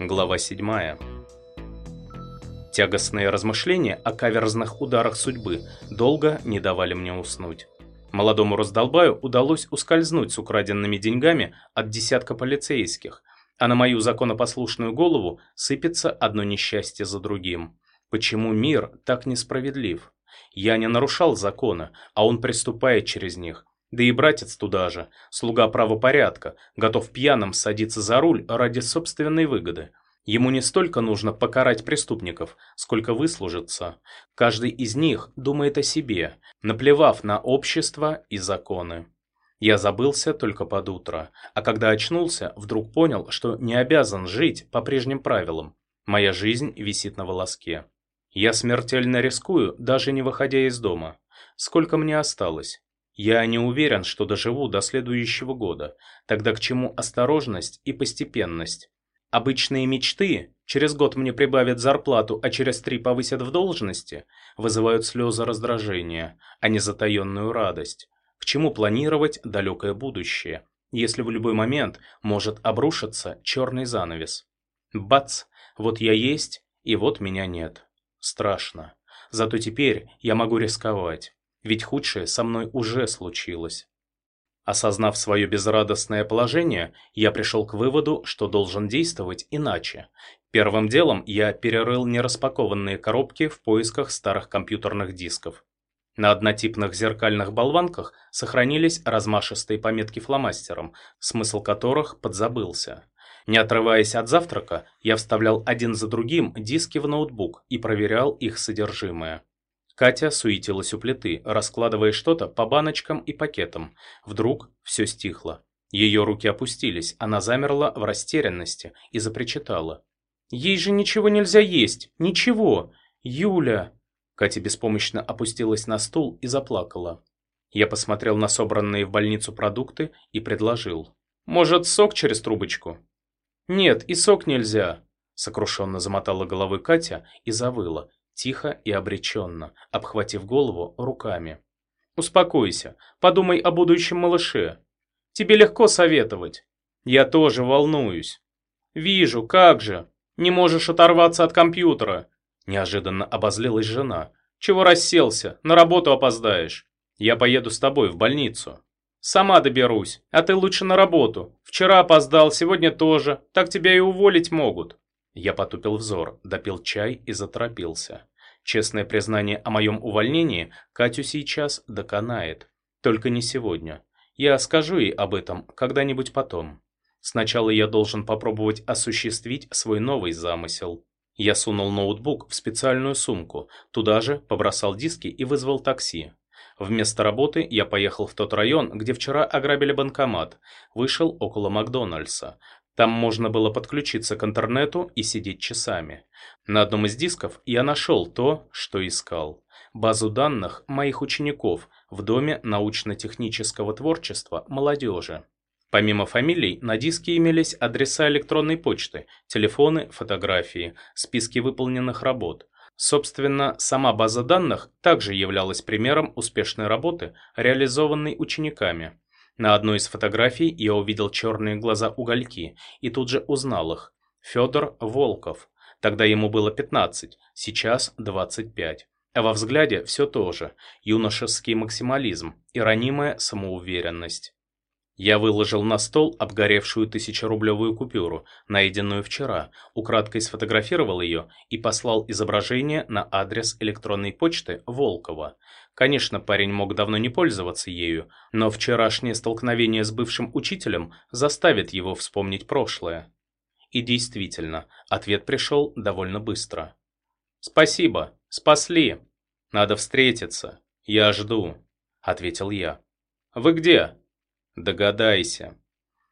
Глава 7. Тягостные размышления о каверзных ударах судьбы долго не давали мне уснуть. Молодому раздолбаю удалось ускользнуть с украденными деньгами от десятка полицейских, а на мою законопослушную голову сыпется одно несчастье за другим. Почему мир так несправедлив? Я не нарушал закона, а он приступает через них. Да и братец туда же, слуга правопорядка, готов пьяным садиться за руль ради собственной выгоды. Ему не столько нужно покарать преступников, сколько выслужиться. Каждый из них думает о себе, наплевав на общество и законы. Я забылся только под утро, а когда очнулся, вдруг понял, что не обязан жить по прежним правилам. Моя жизнь висит на волоске. Я смертельно рискую, даже не выходя из дома. Сколько мне осталось? Я не уверен, что доживу до следующего года. Тогда к чему осторожность и постепенность? Обычные мечты, через год мне прибавят зарплату, а через три повысят в должности, вызывают слезы раздражения, а не затаенную радость. К чему планировать далекое будущее, если в любой момент может обрушиться черный занавес? Бац, вот я есть, и вот меня нет. Страшно. Зато теперь я могу рисковать. Ведь худшее со мной уже случилось. Осознав свое безрадостное положение, я пришел к выводу, что должен действовать иначе. Первым делом я перерыл нераспакованные коробки в поисках старых компьютерных дисков. На однотипных зеркальных болванках сохранились размашистые пометки фломастером, смысл которых подзабылся. Не отрываясь от завтрака, я вставлял один за другим диски в ноутбук и проверял их содержимое. Катя суетилась у плиты, раскладывая что-то по баночкам и пакетам. Вдруг все стихло. Ее руки опустились, она замерла в растерянности и запричитала. «Ей же ничего нельзя есть! Ничего! Юля!» Катя беспомощно опустилась на стул и заплакала. Я посмотрел на собранные в больницу продукты и предложил. «Может, сок через трубочку?» «Нет, и сок нельзя!» Сокрушенно замотала головой Катя и завыла тихо и обреченно, обхватив голову руками. «Успокойся, подумай о будущем малыше. Тебе легко советовать. Я тоже волнуюсь. Вижу, как же. Не можешь оторваться от компьютера». Неожиданно обозлилась жена. «Чего расселся? На работу опоздаешь. Я поеду с тобой в больницу». «Сама доберусь, а ты лучше на работу. Вчера опоздал, сегодня тоже. Так тебя и уволить могут». Я потупил взор, допил чай и заторопился. Честное признание о моем увольнении Катю сейчас доконает. Только не сегодня. Я скажу ей об этом когда-нибудь потом. Сначала я должен попробовать осуществить свой новый замысел. Я сунул ноутбук в специальную сумку, туда же побросал диски и вызвал такси. Вместо работы я поехал в тот район, где вчера ограбили банкомат, вышел около Макдональдса. Там можно было подключиться к интернету и сидеть часами. На одном из дисков я нашел то, что искал. Базу данных моих учеников в Доме научно-технического творчества молодежи. Помимо фамилий, на диске имелись адреса электронной почты, телефоны, фотографии, списки выполненных работ. Собственно, сама база данных также являлась примером успешной работы, реализованной учениками. На одной из фотографий я увидел черные глаза угольки и тут же узнал их. Федор Волков. Тогда ему было 15, сейчас 25. А во взгляде все то же. Юношеский максимализм и ранимая самоуверенность. Я выложил на стол обгоревшую тысячерублевую купюру, найденную вчера, украдкой сфотографировал ее и послал изображение на адрес электронной почты Волкова. Конечно, парень мог давно не пользоваться ею, но вчерашнее столкновение с бывшим учителем заставит его вспомнить прошлое. И действительно, ответ пришел довольно быстро. «Спасибо, спасли. Надо встретиться. Я жду», — ответил я. «Вы где?» Догадайся.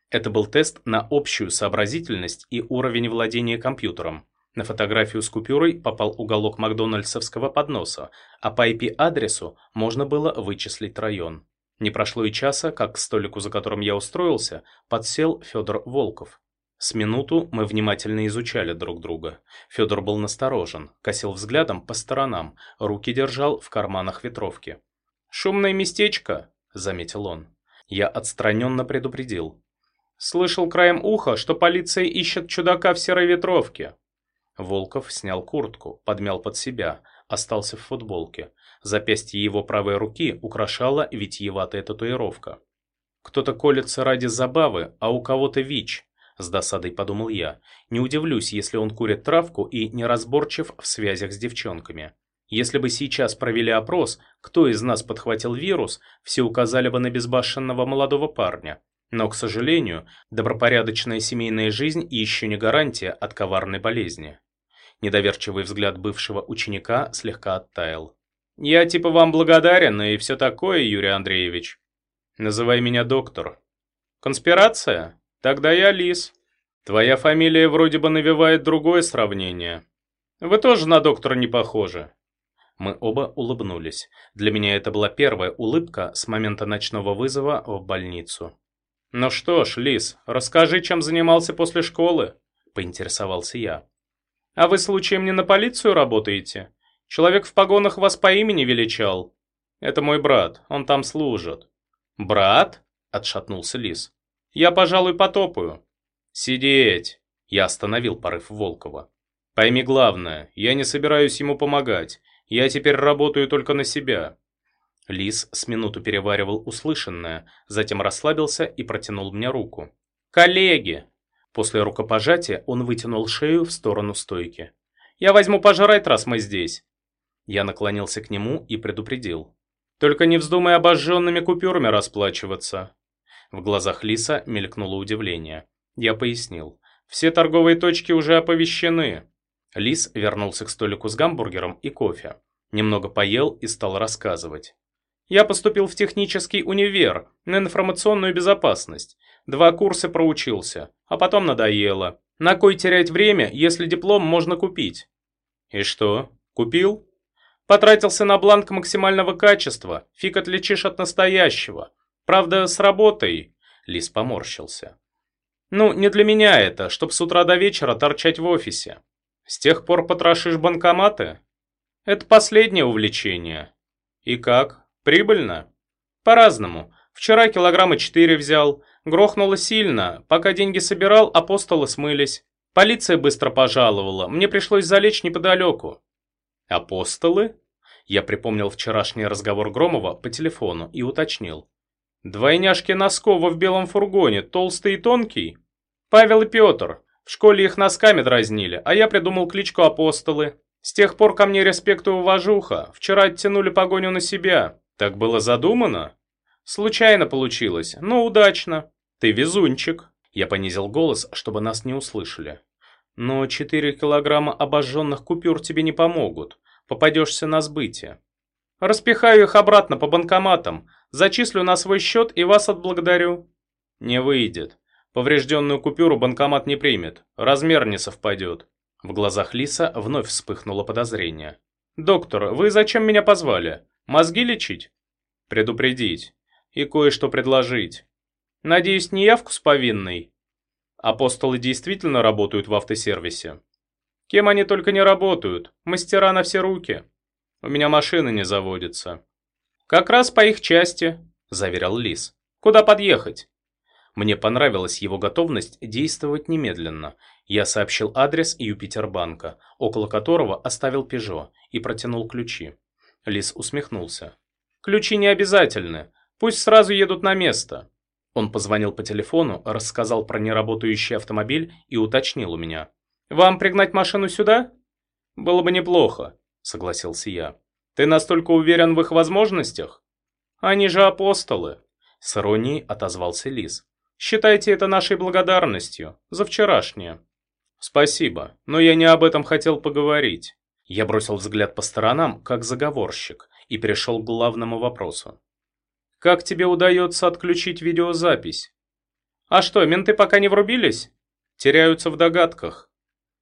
Это был тест на общую сообразительность и уровень владения компьютером. На фотографию с купюрой попал уголок макдональдсовского подноса, а по IP-адресу можно было вычислить район. Не прошло и часа, как к столику, за которым я устроился, подсел Федор Волков. С минуту мы внимательно изучали друг друга. Федор был насторожен, косил взглядом по сторонам, руки держал в карманах ветровки. «Шумное местечко», — заметил он. Я отстраненно предупредил. Слышал краем уха, что полиция ищет чудака в серой ветровке. Волков снял куртку, подмял под себя, остался в футболке. Запястье его правой руки украшала витиеватая татуировка. Кто-то колется ради забавы, а у кого-то ВИЧ. С досадой подумал я. Не удивлюсь, если он курит травку и неразборчив в связях с девчонками. Если бы сейчас провели опрос, кто из нас подхватил вирус, все указали бы на безбашенного молодого парня. Но, к сожалению, добропорядочная семейная жизнь еще не гарантия от коварной болезни. Недоверчивый взгляд бывшего ученика слегка оттаял. «Я типа вам благодарен и все такое, Юрий Андреевич. Называй меня доктор. Конспирация? Тогда я Лис. Твоя фамилия вроде бы навевает другое сравнение. Вы тоже на доктора не похожи. Мы оба улыбнулись. Для меня это была первая улыбка с момента ночного вызова в больницу. «Ну что ж, Лис, расскажи, чем занимался после школы?» – поинтересовался я. «А вы случаем не на полицию работаете? Человек в погонах вас по имени величал?» «Это мой брат, он там служит». «Брат?» – отшатнулся Лис. «Я, пожалуй, потопаю». «Сидеть!» – я остановил порыв Волкова. «Пойми главное, я не собираюсь ему помогать. Я теперь работаю только на себя». Лис с минуту переваривал услышанное, затем расслабился и протянул мне руку. «Коллеги!» После рукопожатия он вытянул шею в сторону стойки. «Я возьму пожрать, раз мы здесь». Я наклонился к нему и предупредил. «Только не вздумай обожженными купюрами расплачиваться». В глазах Лиса мелькнуло удивление. Я пояснил. «Все торговые точки уже оповещены. Лис вернулся к столику с гамбургером и кофе. Немного поел и стал рассказывать. «Я поступил в технический универ на информационную безопасность. Два курса проучился, а потом надоело. На кой терять время, если диплом можно купить?» «И что, купил?» «Потратился на бланк максимального качества, фиг отличишь от настоящего. Правда, с работой...» Лис поморщился. «Ну, не для меня это, чтоб с утра до вечера торчать в офисе. С тех пор потрошишь банкоматы? Это последнее увлечение. И как? Прибыльно? По-разному. Вчера килограмма четыре взял. Грохнуло сильно. Пока деньги собирал, апостолы смылись. Полиция быстро пожаловала. Мне пришлось залечь неподалеку. Апостолы? Я припомнил вчерашний разговор Громова по телефону и уточнил. Двойняшки Носкова в белом фургоне, толстый и тонкий? Павел и Петр. В школе их носками дразнили, а я придумал кличку Апостолы. С тех пор ко мне респект и уважуха. Вчера оттянули погоню на себя. Так было задумано? Случайно получилось, но удачно. Ты везунчик. Я понизил голос, чтобы нас не услышали. Но четыре килограмма обожженных купюр тебе не помогут. Попадешься на сбытие. Распихаю их обратно по банкоматам, зачислю на свой счет и вас отблагодарю. Не выйдет. Поврежденную купюру банкомат не примет, размер не совпадет. В глазах Лиса вновь вспыхнуло подозрение. «Доктор, вы зачем меня позвали? Мозги лечить?» «Предупредить. И кое-что предложить. Надеюсь, не явку с повинной?» «Апостолы действительно работают в автосервисе?» «Кем они только не работают. Мастера на все руки. У меня машина не заводится». «Как раз по их части», – заверил Лис. «Куда подъехать?» Мне понравилась его готовность действовать немедленно. Я сообщил адрес Юпитербанка, около которого оставил Пежо, и протянул ключи. Лис усмехнулся. «Ключи не обязательны. Пусть сразу едут на место». Он позвонил по телефону, рассказал про неработающий автомобиль и уточнил у меня. «Вам пригнать машину сюда?» «Было бы неплохо», — согласился я. «Ты настолько уверен в их возможностях?» «Они же апостолы», — с иронией отозвался Лис. Считайте это нашей благодарностью за вчерашнее. Спасибо, но я не об этом хотел поговорить. Я бросил взгляд по сторонам, как заговорщик, и перешел к главному вопросу. Как тебе удается отключить видеозапись? А что, менты пока не врубились? Теряются в догадках.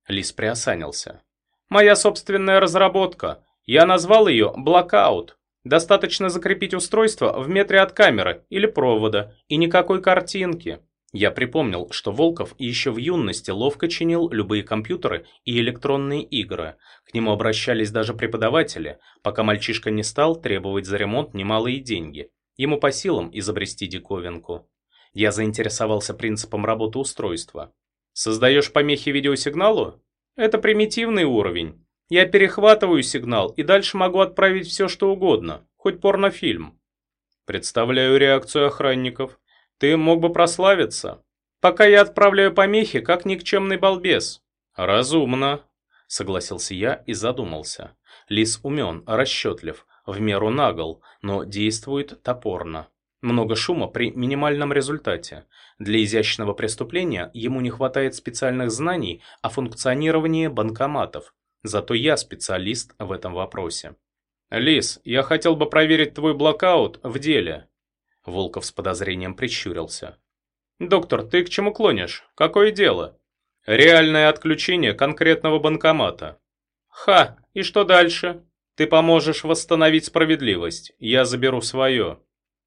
Лис приосанился. Моя собственная разработка. Я назвал ее «Блокаут». Достаточно закрепить устройство в метре от камеры или провода, и никакой картинки. Я припомнил, что Волков еще в юности ловко чинил любые компьютеры и электронные игры. К нему обращались даже преподаватели, пока мальчишка не стал требовать за ремонт немалые деньги. Ему по силам изобрести диковинку. Я заинтересовался принципом работы устройства. Создаешь помехи видеосигналу? Это примитивный уровень. Я перехватываю сигнал и дальше могу отправить все, что угодно, хоть порнофильм. Представляю реакцию охранников. Ты мог бы прославиться. Пока я отправляю помехи, как никчемный балбес. Разумно, согласился я и задумался. Лис умен, расчетлив, в меру нагл, но действует топорно. Много шума при минимальном результате. Для изящного преступления ему не хватает специальных знаний о функционировании банкоматов. Зато я специалист в этом вопросе. «Лис, я хотел бы проверить твой блокаут в деле». Волков с подозрением прищурился. «Доктор, ты к чему клонишь? Какое дело?» «Реальное отключение конкретного банкомата». «Ха, и что дальше?» «Ты поможешь восстановить справедливость, я заберу свое».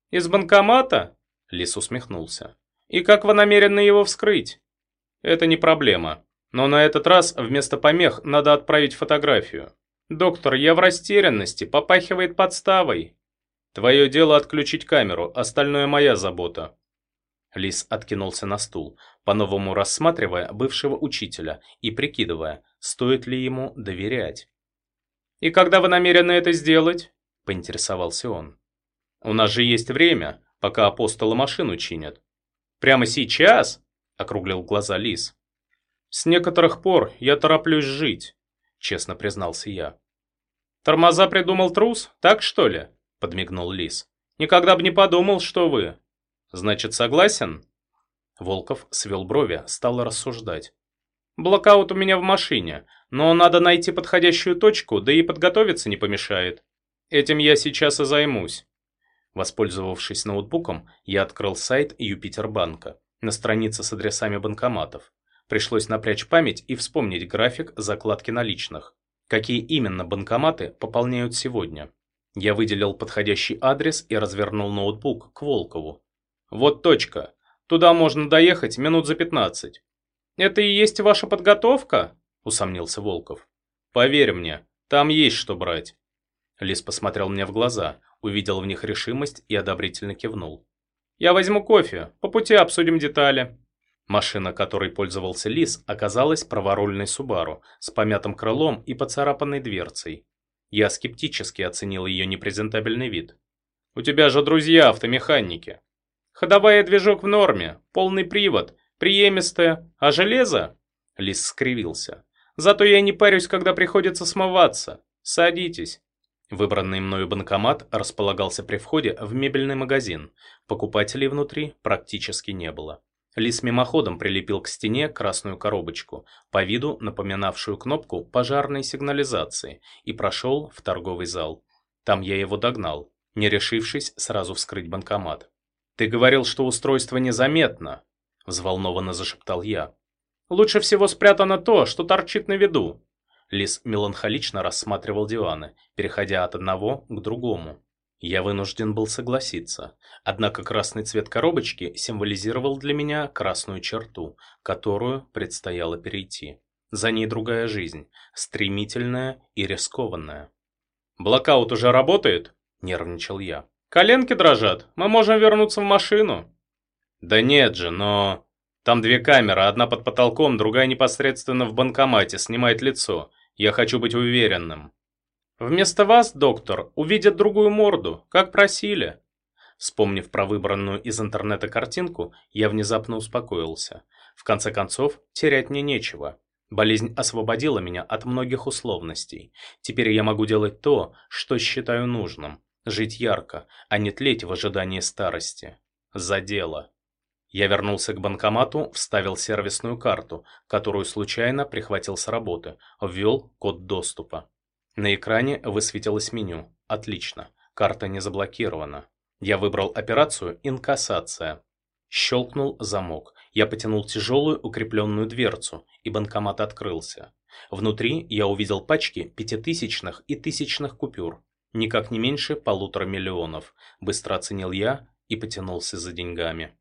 «Из банкомата?» Лис усмехнулся. «И как вы намерены его вскрыть?» «Это не проблема. Но на этот раз вместо помех надо отправить фотографию. Доктор, я в растерянности, попахивает подставой. Твое дело отключить камеру, остальное моя забота». Лис откинулся на стул, по-новому рассматривая бывшего учителя и прикидывая, стоит ли ему доверять. «И когда вы намерены это сделать?» – поинтересовался он. У нас же есть время, пока апостолы машину чинят. Прямо сейчас? Округлил глаза Лис. С некоторых пор я тороплюсь жить, честно признался я. Тормоза придумал трус, так что ли? Подмигнул Лис. Никогда бы не подумал, что вы. Значит, согласен? Волков свел брови, стал рассуждать. Блокаут у меня в машине, но надо найти подходящую точку, да и подготовиться не помешает. Этим я сейчас и займусь. Воспользовавшись ноутбуком, я открыл сайт Юпитербанка на странице с адресами банкоматов. Пришлось напрячь память и вспомнить график закладки наличных. Какие именно банкоматы пополняют сегодня? Я выделил подходящий адрес и развернул ноутбук к Волкову. Вот точка. Туда можно доехать минут за 15. Это и есть ваша подготовка? Усомнился Волков. Поверь мне, там есть что брать. Лис посмотрел мне в глаза, увидел в них решимость и одобрительно кивнул. «Я возьму кофе, по пути обсудим детали». Машина, которой пользовался Лис, оказалась праворульной Субару с помятым крылом и поцарапанной дверцей. Я скептически оценил ее непрезентабельный вид. «У тебя же друзья автомеханики». «Ходовая движок в норме, полный привод, приемистая, а железо?» Лис скривился. «Зато я не парюсь, когда приходится смываться. Садитесь». Выбранный мною банкомат располагался при входе в мебельный магазин. Покупателей внутри практически не было. Лис мимоходом прилепил к стене красную коробочку, по виду напоминавшую кнопку пожарной сигнализации, и прошел в торговый зал. Там я его догнал, не решившись сразу вскрыть банкомат. «Ты говорил, что устройство незаметно», – взволнованно зашептал я. «Лучше всего спрятано то, что торчит на виду», Лис меланхолично рассматривал диваны, переходя от одного к другому. Я вынужден был согласиться, однако красный цвет коробочки символизировал для меня красную черту, которую предстояло перейти. За ней другая жизнь, стремительная и рискованная. «Блокаут уже работает?» – нервничал я. «Коленки дрожат, мы можем вернуться в машину». «Да нет же, но...» «Там две камеры, одна под потолком, другая непосредственно в банкомате, снимает лицо. Я хочу быть уверенным. Вместо вас, доктор, увидят другую морду, как просили. Вспомнив про выбранную из интернета картинку, я внезапно успокоился. В конце концов, терять мне нечего. Болезнь освободила меня от многих условностей. Теперь я могу делать то, что считаю нужным. Жить ярко, а не тлеть в ожидании старости. За дело. Я вернулся к банкомату, вставил сервисную карту, которую случайно прихватил с работы, ввел код доступа. На экране высветилось меню. Отлично, карта не заблокирована. Я выбрал операцию «Инкассация». Щелкнул замок. Я потянул тяжелую укрепленную дверцу, и банкомат открылся. Внутри я увидел пачки пятитысячных и тысячных купюр. Никак не меньше полутора миллионов. Быстро оценил я и потянулся за деньгами.